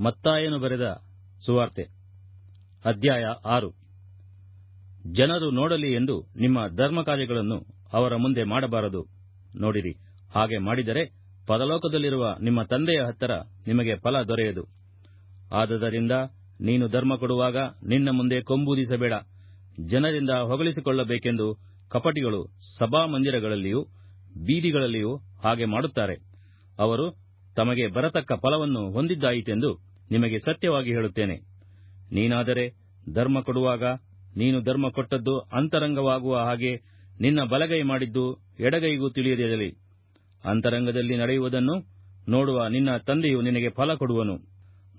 ಮತ್ತಾಯನು ಬರೆದ ಸುವಾರ್ತೆ, ಅಧ್ಯಾಯ ಆರು. ಜನರು ನೋಡಲಿ ಎಂದು ನಿಮ್ಮ ಧರ್ಮಕಾರ್ಯಗಳನ್ನು ಅವರ ಮುಂದೆ ಮಾಡಬಾರದು. ನೋಡಿರಿ, ಹಾಗೆ ಮಾಡಿದರೆ ಪರಲೋಕದಲ್ಲಿರುವ ನಿಮ್ಮ ತಂದೆಯ ಹತ್ತಿರ ನಿಮಗೆ ಫಲ ದೊರೆಯದು. ಆದದರಿಂದ ನೀನು ಧರ್ಮ ಕೊಡುವಾಗ ನಿನ್ನ ಮುಂದೆ ಕೊಂಬೂದಿಸಬೇಡ. ಜನರಿಂದ ಹೊಗಳಿಸಿಕೊಳ್ಳಬೇಕೆಂದು ಕಪಟಿಗಳು ಸಭಾಮಂದಿರಗಳಲ್ಲಿಯೂ ಬೀದಿಗಳಲ್ಲಿಯೂ ಹಾಗೆ ಮಾಡುತ್ತಾರೆ. ಅವರು ತಮಗೆ ಬರತಕ್ಕ ಫಲವನ್ನು ಹೊಂದಿದ್ದಾಯಿತೆಂದು ನಿಮಗೆ ಸತ್ಯವಾಗಿ ಹೇಳುತ್ತೇನೆ. ನೀನಾದರೆ ಧರ್ಮ ಕೊಡುವಾಗ, ನೀನು ಧರ್ಮ ಕೊಟ್ಟದ್ದು ಅಂತರಂಗವಾಗುವ ಹಾಗೆ ನಿನ್ನ ಬಲಗೈ ಮಾಡಿದ್ದು ಎಡಗೈಗೂ ತಿಳಿಯದಿರಲಿ. ಅಂತರಂಗದಲ್ಲಿ ನಡೆಯುವುದನ್ನು ನೋಡುವ ನಿನ್ನ ತಂದೆಯು ನಿನಗೆ ಫಲ ಕೊಡುವನು.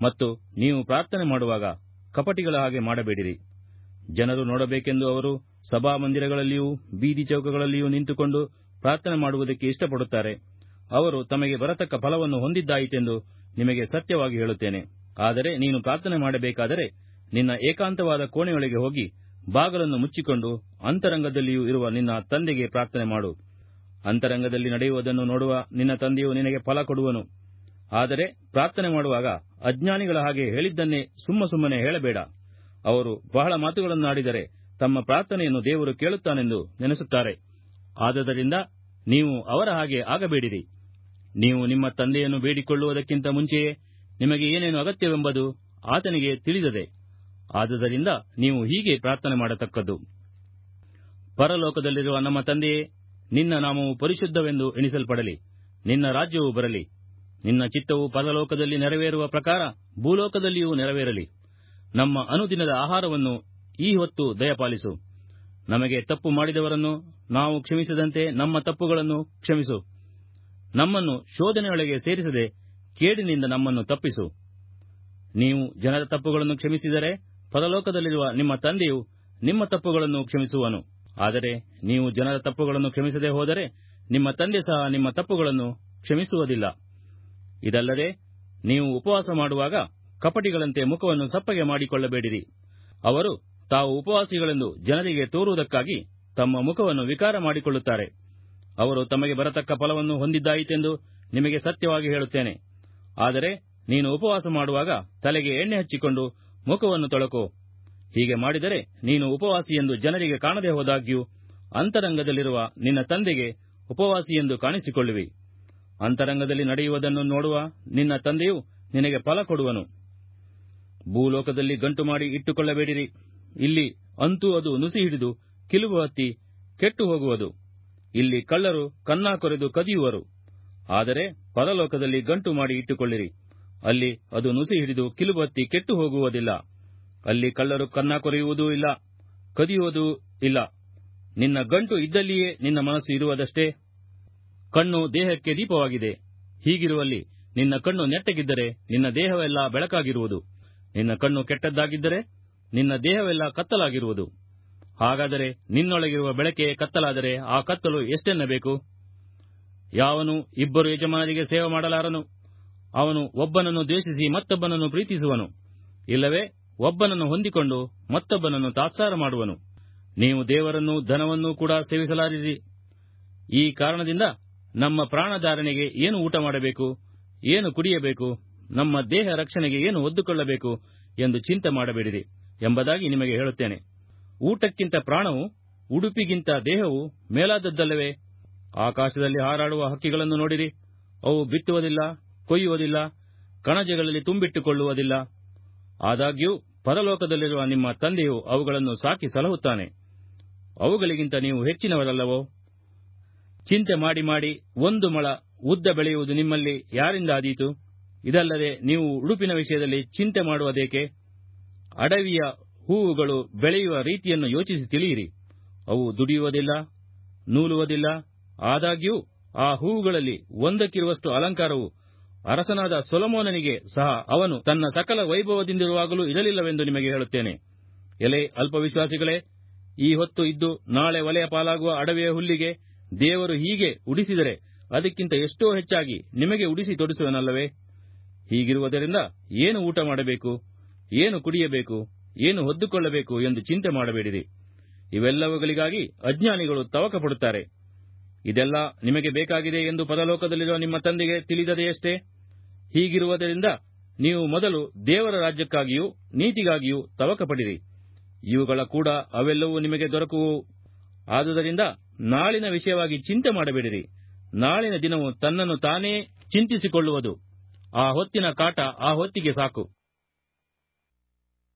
ಮತ್ತು ನೀವು ಪ್ರಾರ್ಥನೆ ಮಾಡುವಾಗ ಕಪಟಿಗಳ ಹಾಗೆ ಮಾಡಬೇಡಿರಿ. ಜನರು ನೋಡಬೇಕೆಂದು ಅವರು ಸಭಾಮಂದಿರಗಳಲ್ಲಿಯೂ, ಬೀದಿ ಚೌಕಗಳಲ್ಲಿಯೂ ನಿಂತುಕೊಂಡು ಪ್ರಾರ್ಥನೆ ಮಾಡುವುದಕ್ಕೆ ಇಷ್ಟಪಡುತ್ತಾರೆ. ಅವರು ತಮಗೆ ಬರತಕ್ಕ ಫಲವನ್ನು ಹೊಂದಿದ್ದಾಯಿತೆಂದು ನಿಮಗೆ ಸತ್ಯವಾಗಿ ಹೇಳುತ್ತೇನೆ. ಆದರೆ ನೀನು ಪ್ರಾರ್ಥನೆ ಮಾಡಬೇಕಾದರೆ ನಿನ್ನ ಏಕಾಂತವಾದ ಕೋಣೆಯೊಳಗೆ ಹೋಗಿ ಬಾಗಲನ್ನು ಮುಚ್ಚಿಕೊಂಡು ಅಂತರಂಗದಲ್ಲಿಯೂ ಇರುವ ನಿನ್ನ ತಂದೆಗೆ ಪ್ರಾರ್ಥನೆ ಮಾಡು. ಅಂತರಂಗದಲ್ಲಿ ನಡೆಯುವುದನ್ನು ನೋಡುವ ನಿನ್ನ ತಂದೆಯು ನಿನಗೆ ಫಲ ಕೊಡುವನು. ಆದರೆ ಪ್ರಾರ್ಥನೆ ಮಾಡುವಾಗ ಅಜ್ಞಾನಿಗಳ ಹಾಗೆ ಹೇಳಿದ್ದನ್ನೇ ಸುಮ್ಮ ಸುಮ್ಮನೆ ಹೇಳಬೇಡ. ಅವರು ಬಹಳ ಮಾತುಗಳನ್ನಾಡಿದರೆ ತಮ್ಮ ಪ್ರಾರ್ಥನೆಯನ್ನು ದೇವರು ಕೇಳುತ್ತಾನೆಂದು ನೆನೆಸುತ್ತಾರೆ. ಆದದರಿಂದ ನೀವು ಅವರ ಹಾಗೆ ಆಗಬೇಡಿರಿ. ನೀವು ನಿಮ್ಮ ತಂದೆಯನ್ನು ಬೇಡಿಕೊಳ್ಳುವುದಕ್ಕಿಂತ ಮುಂಚೆಯೇ ನಿಮಗೆ ಏನೇನು ಅಗತ್ಯವೆಂಬುದು ಆತನಿಗೆ ತಿಳಿದದೆ. ಆದುದರಿಂದ ನೀವು ಹೀಗೆ ಪ್ರಾರ್ಥನೆ ಮಾಡತಕ್ಕದ್ದು. ಪರಲೋಕದಲ್ಲಿರುವ ನಮ್ಮ ತಂದೆಯೇ, ನಿನ್ನ ನಾಮವು ಪರಿಶುದ್ಧವೆಂದು ಎಣಿಸಲ್ಪಡಲಿ. ನಿನ್ನ ರಾಜ್ಯವು ಬರಲಿ. ನಿನ್ನ ಚಿತ್ತವು ಪರಲೋಕದಲ್ಲಿ ನೆರವೇರುವ ಪ್ರಕಾರ ಭೂಲೋಕದಲ್ಲಿಯೂ ನೆರವೇರಲಿ. ನಮ್ಮ ಅನುದಿನದ ಆಹಾರವನ್ನು ಈ ಹೊತ್ತು ದಯಪಾಲಿಸು. ನಮಗೆ ತಪ್ಪು ಮಾಡಿದವರನ್ನು ನಾವು ಕ್ಷಮಿಸದಂತೆ ನಮ್ಮ ತಪ್ಪುಗಳನ್ನು ಕ್ಷಮಿಸು. ನಮ್ಮನ್ನು ಶೋಧನೆಯೊಳಗೆ ಸೇರಿಸದೆ ಕೇಡಿನಿಂದ ನಮ್ಮನ್ನು ತಪ್ಪಿಸು. ನೀವು ಜನರ ತಪ್ಪುಗಳನ್ನು ಕ್ಷಮಿಸಿದರೆ ಪರಲೋಕದಲ್ಲಿರುವ ನಿಮ್ಮ ತಂದೆಯು ನಿಮ್ಮ ತಪ್ಪುಗಳನ್ನು ಕ್ಷಮಿಸುವನು. ಆದರೆ ನೀವು ಜನರ ತಪ್ಪುಗಳನ್ನು ಕ್ಷಮಿಸದೆ ಹೋದರೆ ನಿಮ್ಮ ತಂದೆ ಸಹ ನಿಮ್ಮ ತಪ್ಪುಗಳನ್ನು ಕ್ಷಮಿಸುವುದಿಲ್ಲ. ಇದಲ್ಲದೆ ನೀವು ಉಪವಾಸ ಮಾಡುವಾಗ ಕಪಟಿಗಳಂತೆ ಮುಖವನ್ನು ಸಪ್ಪಗೆ ಮಾಡಿಕೊಳ್ಳಬೇಡಿರಿ. ಅವರು ತಾವು ಉಪವಾಸಿಗಳೆಂದು ಜನರಿಗೆ ತೋರುವುದಕ್ಕಾಗಿ ತಮ್ಮ ಮುಖವನ್ನು ವಿಕಾರ ಮಾಡಿಕೊಳ್ಳುತ್ತಾರೆ. ಅವರು ತಮಗೆ ಬರತಕ್ಕ ಫಲವನ್ನು ಹೊಂದಿದ್ದಾಯಿತೆಂದು ನಿಮಗೆ ಸತ್ಯವಾಗಿ ಹೇಳುತ್ತೇನೆ. ಆದರೆ ನೀನು ಉಪವಾಸ ಮಾಡುವಾಗ ತಲೆಗೆ ಎಣ್ಣೆ ಹಚ್ಚಿಕೊಂಡು ಮುಖವನ್ನು ತೊಳಕು. ಹೀಗೆ ಮಾಡಿದರೆ ನೀನು ಉಪವಾಸಿ ಎಂದು ಜನರಿಗೆ ಕಾಣದೆ ಹೋದಾಗ್ಯೂ ಅಂತರಂಗದಲ್ಲಿರುವ ನಿನ್ನ ತಂದೆಗೆ ಉಪವಾಸಿ ಎಂದು ಕಾಣಿಸಿಕೊಳ್ಳುವಿ. ಅಂತರಂಗದಲ್ಲಿ ನಡೆಯುವುದನ್ನು ನೋಡುವ ನಿನ್ನ ತಂದೆಯು ನಿನಗೆ ಫಲ ಕೊಡುವನು. ಭೂಲೋಕದಲ್ಲಿ ಗಂಟು ಮಾಡಿ ಇಟ್ಟುಕೊಳ್ಳಬೇಡಿರಿ. ಇಲ್ಲಿ ಅಂತೂ ಅದು ನುಸಿ ಹಿಡಿದು ಕಿಲುಬು ಹತ್ತಿ ಕೆಟ್ಟು ಹೋಗುವುದು. ಇಲ್ಲಿ ಕಳ್ಳರು ಕನ್ನಾ ಕೊರೆದು ಕದಿಯುವರು. ಆದರೆ ಪರಲೋಕದಲ್ಲಿ ಗಂಟು ಮಾಡಿ ಇಟ್ಟುಕೊಳ್ಳಿರಿ. ಅಲ್ಲಿ ಅದು ನುಸಿ ಹಿಡಿದು ಕಿಲುಬತ್ತಿ ಕೆಟ್ಟು ಹೋಗುವುದಿಲ್ಲ. ಅಲ್ಲಿ ಕಳ್ಳರು ಕನ್ನ ಕೊರೆಯುವುದೂ ಇಲ್ಲ, ಕದಿಯುವುದೂ ಇಲ್ಲ. ನಿನ್ನ ಗಂಟು ಇದ್ದಲ್ಲಿಯೇ ನಿನ್ನ ಮನಸ್ಸು ಇರುವುದಷ್ಟೇ. ಕಣ್ಣು ದೇಹಕ್ಕೆ ದೀಪವಾಗಿದೆ. ಹೀಗಿರುವಲ್ಲಿ ನಿನ್ನ ಕಣ್ಣು ನೆಟ್ಟಗಿದ್ದರೆ ನಿನ್ನ ದೇಹವೆಲ್ಲ ಬೆಳಕಾಗಿರುವುದು. ನಿನ್ನ ಕಣ್ಣು ಕೆಟ್ಟದ್ದಾಗಿದ್ದರೆ ನಿನ್ನ ದೇಹವೆಲ್ಲ ಕತ್ತಲಾಗಿರುವುದು. ಹಾಗಾದರೆ ನಿನ್ನೊಳಗಿರುವ ಬೆಳಕೆ ಕತ್ತಲಾದರೆ ಆ ಕತ್ತಲು ಎಷ್ಟೆನ್ನಬೇಕು? ಯಾವನು ಇಬ್ಬರು ಯಜಮಾನರಿಗೆ ಸೇವೆ ಮಾಡಲಾರನು? ಅವನು ಒಬ್ಬನನ್ನು ದ್ವೇಷಿಸಿ ಮತ್ತೊಬ್ಬನನ್ನು ಪ್ರೀತಿಸುವನು. ಇಲ್ಲವೇ, ಒಬ್ಬನನ್ನು ಹೊಂದಿಕೊಂಡು ಮತ್ತೊಬ್ಬನನ್ನು ತಾತ್ಸಾರ ಮಾಡುವನು. ನೀವು ದೇವರನ್ನು, ಧನವನ್ನೂ ಕೂಡ ಸೇವಿಸಲಾರಿರಿ. ಈ ಕಾರಣದಿಂದ ನಮ್ಮ ಪ್ರಾಣಧಾರಣೆಗೆ ಏನು ಊಟ ಮಾಡಬೇಕು, ಏನು ಕುಡಿಯಬೇಕು, ನಮ್ಮ ದೇಹ ರಕ್ಷಣೆಗೆ ಏನು ಒದ್ದುಕೊಳ್ಳಬೇಕು ಎಂದು ಚಿಂತೆ ಮಾಡಬೇಡಿರಿ ಎಂಬುದಾಗಿ ನಿಮಗೆ ಹೇಳುತ್ತೇನೆ. ಊಟಕ್ಕಿಂತ ಪ್ರಾಣವು, ಉಡುಪಿಗಿಂತ ದೇಹವು ಮೇಲಾದದ್ದಲ್ಲವೇ? ಆಕಾಶದಲ್ಲಿ ಹಾರಾಡುವ ಹಕ್ಕಿಗಳನ್ನು ನೋಡಿರಿ. ಅವು ಬಿತ್ತುವುದಿಲ್ಲ, ಕೊಯ್ಯುವುದಿಲ್ಲ, ಕಣಜಗಳಲ್ಲಿ ತುಂಬಿಟ್ಟುಕೊಳ್ಳುವುದಿಲ್ಲ. ಆದಾಗ್ಯೂ ಪರಲೋಕದಲ್ಲಿರುವ ನಿಮ್ಮ ತಂದೆಯು ಅವುಗಳನ್ನು ಸಾಕಿ ಸಲಹುತ್ತಾನೆ. ಅವುಗಳಿಗಿಂತ ನೀವು ಹೆಚ್ಚಿನವರಲ್ಲವೋ? ಚಿಂತೆ ಮಾಡಿ ಮಾಡಿ ಒಂದು ಮಳ ಉದ್ದ ಬೆಳೆಯುವುದು ನಿಮ್ಮಲ್ಲಿ ಯಾರಿಂದ ಆದೀತು ಇದಲ್ಲದೆ ನೀವು ಉಡುಪಿನ ವಿಷಯದಲ್ಲಿ ಚಿಂತೆ ಮಾಡುವುದೇಕೆ? ಅಡವಿಯ ಹೂವುಗಳು ಬೆಳೆಯುವ ರೀತಿಯನ್ನು ಯೋಚಿಸಿ ತಿಳಿಯಿರಿ. ಅವು ದುಡಿಯುವುದಿಲ್ಲ, ನೂಲುವುದಿಲ್ಲ ಆದಾಗ್ಯೂ, ಆ ಹೂವುಗಳಲ್ಲಿ ಒಂದಕ್ಕಿರುವಷ್ಟು ಅಲಂಕಾರವು ಅರಸನಾದ ಸೊಲಮೋನನಿಗೆ ಸಹ ಅವನು ತನ್ನ ಸಕಲ ವೈಭವದಿಂದಿರುವಾಗಲೂ ಇರಲಿಲ್ಲವೆಂದು ನಿಮಗೆ ಹೇಳುತ್ತೇನೆ. ಎಲೆ, ಅಲ್ಪವಿಶ್ವಾಸಿಗಳೇ, ಈ ಹೊತ್ತು ಇದ್ದು ನಾಳೆ ಒಲೆಯ ಪಾಲಾಗುವ ಅಡವಿಯ ಹುಲ್ಲಿಗೆ ದೇವರು ಹೀಗೆ ಉಡಿಸಿದರೆ ಅದಕ್ಕಿಂತ ಎಷ್ಟೋ ಹೆಚ್ಚಾಗಿ ನಿಮಗೆ ಉಡಿಸಿ ತೊಡಿಸುವನಲ್ಲವೇ? ಹೀಗಿರುವುದರಿಂದ ಏನು ಊಟ ಮಾಡಬೇಕು, ಏನು ಕುಡಿಯಬೇಕು, ಏನು ಹೊದ್ದುಕೊಳ್ಳಬೇಕು ಎಂದು ಚಿಂತೆ ಮಾಡಬೇಡಿರಿ. ಇವೆಲ್ಲವುಗಳಿಗಾಗಿ ಅಜ್ಞಾನಿಗಳು ತವಕ ಪಡುತ್ತಾರೆ ಇದೆಲ್ಲ ನಿಮಗೆ ಬೇಕಾಗಿದೆ ಎಂದು ಪರಲೋಕದಲ್ಲಿರುವ ನಿಮ್ಮ ತಂದೆಗೆ ತಿಳಿದದೆಯಷ್ಟೇ? ಹೀಗಿರುವುದರಿಂದ ನೀವು ಮೊದಲು ದೇವರ ರಾಜ್ಯಕ್ಕಾಗಿಯೂ ನೀತಿಗಾಗಿಯೂ ತವಕಪಡಿರಿ. ಇವುಗಳ ಕೂಡ ಅವೆಲ್ಲವೂ ನಿಮಗೆ ದೊರಕುವು. ಆದುದರಿಂದ ನಾಳಿನ ವಿಷಯವಾಗಿ ಚಿಂತೆ ಮಾಡಬೇಡಿರಿ. ನಾಳಿನ ದಿನವು ತನ್ನನ್ನು ತಾನೇ ಚಿಂತಿಸಿಕೊಳ್ಳುವುದು. ಆ ಹೊತ್ತಿನ ಕಾಟ ಆ ಹೊತ್ತಿಗೆ ಸಾಕು.